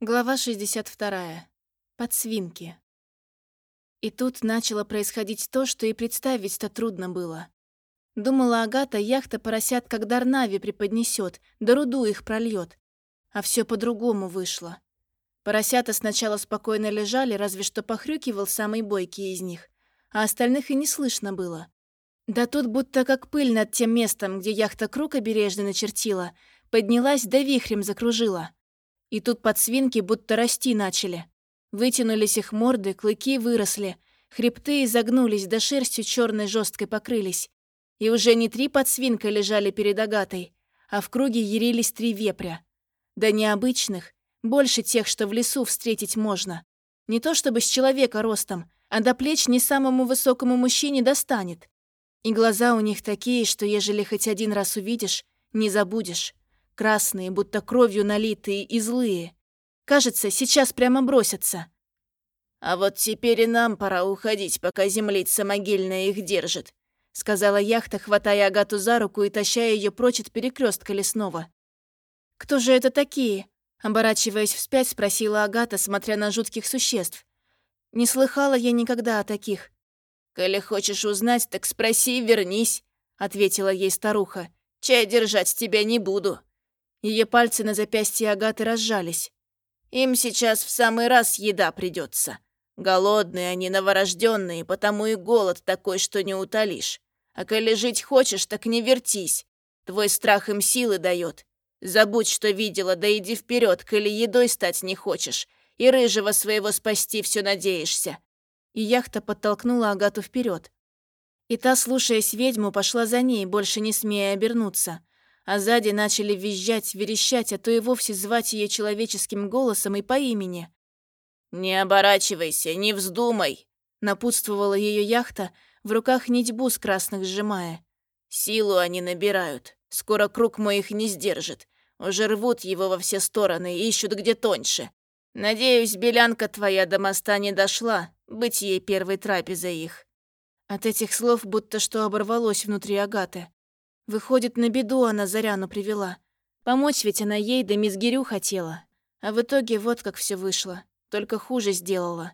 Глава 62. Подсвинки. И тут начало происходить то, что и представить-то трудно было. Думала Агата, яхта поросят как Дарнави преподнесет, да руду их прольет. А все по-другому вышло. Поросята сначала спокойно лежали, разве что похрюкивал самый бойкий из них, а остальных и не слышно было. Да тут будто как пыль над тем местом, где яхта круг обережно начертила, поднялась да вихрем закружила. И тут подсвинки будто расти начали. Вытянулись их морды, клыки выросли, хребты изогнулись, да шерстью черной жесткой покрылись. И уже не три подсвинка лежали перед Агатой, а в круге ярились три вепря. Да необычных, больше тех, что в лесу встретить можно. Не то чтобы с человека ростом, а до плеч не самому высокому мужчине достанет. И глаза у них такие, что ежели хоть один раз увидишь, не забудешь красные, будто кровью налитые и злые. Кажется, сейчас прямо бросятся. «А вот теперь и нам пора уходить, пока землица могильная их держит», сказала яхта, хватая Агату за руку и таща ее прочь от перекрестка лесного. «Кто же это такие?» Оборачиваясь вспять, спросила Агата, смотря на жутких существ. Не слыхала я никогда о таких. «Коли хочешь узнать, так спроси и вернись», — ответила ей старуха. «Чай держать тебя не буду». Ее пальцы на запястье Агаты разжались. «Им сейчас в самый раз еда придется. Голодные они, новорожденные, потому и голод такой, что не утолишь. А коли жить хочешь, так не вертись. Твой страх им силы дает. Забудь, что видела, да иди вперед, коли едой стать не хочешь. И рыжего своего спасти все надеешься». И яхта подтолкнула Агату вперед. И та, слушаясь ведьму, пошла за ней, больше не смея обернуться а сзади начали визжать, верещать, а то и вовсе звать ее человеческим голосом и по имени. «Не оборачивайся, не вздумай!» — напутствовала ее яхта, в руках нитьбу с красных сжимая. «Силу они набирают. Скоро круг мой их не сдержит. Уже рвут его во все стороны, ищут где тоньше. Надеюсь, белянка твоя до моста не дошла, быть ей первой трапезой их». От этих слов будто что оборвалось внутри Агаты. Выходит, на беду она Заряну привела. Помочь ведь она ей да Мизгирю хотела. А в итоге вот как все вышло. Только хуже сделала.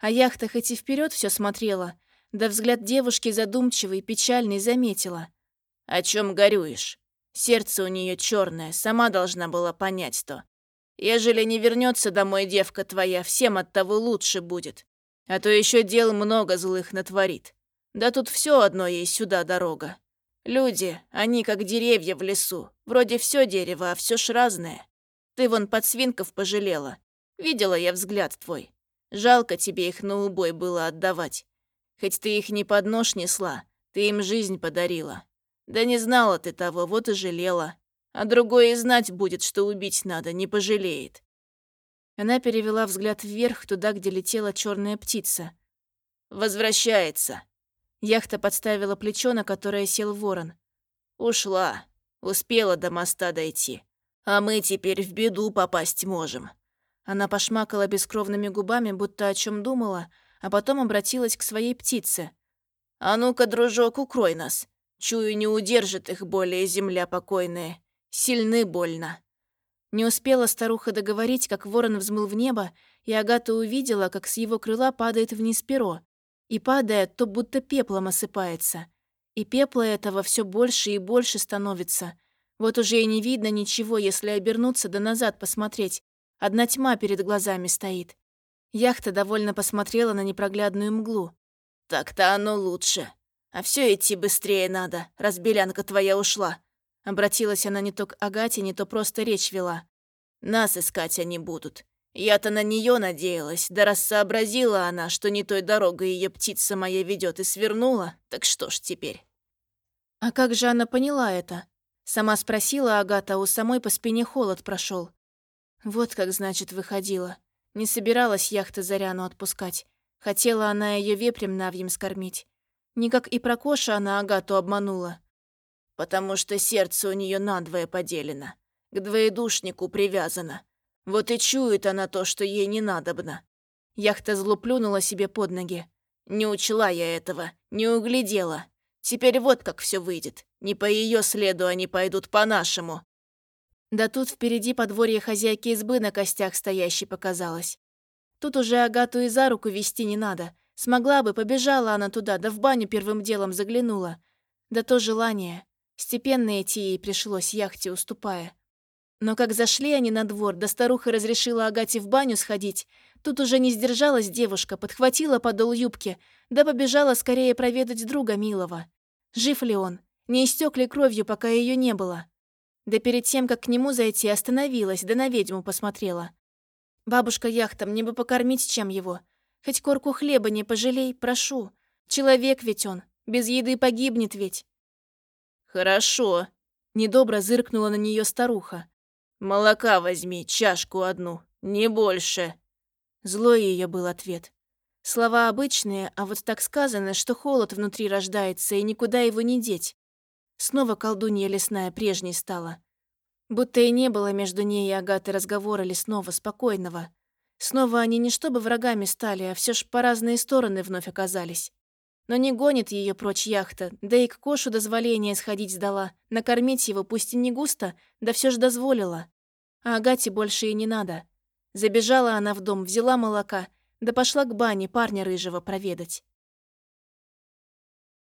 А яхта хоть и вперед все смотрела, да взгляд девушки задумчивый, печальный заметила. «О чем горюешь? Сердце у нее черное, сама должна была понять то. Ежели не вернется домой девка твоя, всем от того лучше будет. А то еще дел много злых натворит. Да тут все одно ей сюда дорога. Люди, они как деревья в лесу. Вроде все дерево, а все ж разное. Ты вон подсвинков пожалела. Видела я взгляд твой. Жалко тебе их на убой было отдавать. Хоть ты их не под нож несла, ты им жизнь подарила. Да не знала ты того, вот и жалела. А другой и знать будет, что убить надо, не пожалеет. Она перевела взгляд вверх, туда, где летела черная птица. «Возвращается», Яхта подставила плечо, на которое сел ворон. «Ушла. Успела до моста дойти. А мы теперь в беду попасть можем». Она пошмакала бескровными губами, будто о чем думала, а потом обратилась к своей птице. «А ну-ка, дружок, укрой нас. Чую, не удержит их более земля покойная. Сильны больно». Не успела старуха договорить, как ворон взмыл в небо, и Агата увидела, как с его крыла падает вниз перо. И падает, то будто пеплом осыпается. И пепла этого все больше и больше становится. Вот уже и не видно ничего, если обернуться да назад посмотреть. Одна тьма перед глазами стоит. Яхта довольно посмотрела на непроглядную мглу. «Так-то оно лучше. А все идти быстрее надо, раз белянка твоя ушла». Обратилась она не то к Агате, не то просто речь вела. «Нас искать они будут. Я-то на нее надеялась, да раз сообразила она, что не той дорогой ее птица моя ведет и свернула, так что ж теперь? А как же она поняла это? Сама спросила Агата, а у самой по спине холод прошел. Вот как, значит, выходила. Не собиралась яхта Заряну отпускать. Хотела она ее вепрем навьем скормить. Никак и про Коша она Агату обманула. Потому что сердце у нее надвое поделено. К двоедушнику привязано. Вот и чует она то, что ей не надобно. Яхта зло плюнула себе под ноги. Не учла я этого, не углядела. Теперь вот как все выйдет. Не по ее следу они пойдут по нашему. Да тут впереди подворье хозяйки избы на костях стоящей показалось. Тут уже Агату и за руку вести не надо. Смогла бы, побежала она туда, да в баню первым делом заглянула. Да то желание. Степенно идти ей пришлось, яхте уступая. Но как зашли они на двор, да старуха разрешила Агате в баню сходить, тут уже не сдержалась девушка, подхватила подол юбки, да побежала скорее проведать друга милого. Жив ли он? Не истек ли кровью, пока ее не было? Да перед тем, как к нему зайти, остановилась, да на ведьму посмотрела. «Бабушка яхта, мне бы покормить чем его. Хоть корку хлеба не пожалей, прошу. Человек ведь он, без еды погибнет ведь». «Хорошо», — недобро зыркнула на нее старуха. «Молока возьми, чашку одну, не больше». Злой ее был ответ. Слова обычные, а вот так сказано, что холод внутри рождается, и никуда его не деть. Снова колдунья лесная прежней стала. Будто и не было между ней и Агатой разговора лесного, спокойного. Снова они не чтобы врагами стали, а все ж по разные стороны вновь оказались. Но не гонит ее прочь яхта, да и к Кошу дозволение сходить сдала. Накормить его, пусть и не густо, да все ж дозволила. А Агате больше и не надо. Забежала она в дом, взяла молока, да пошла к бане парня рыжего проведать.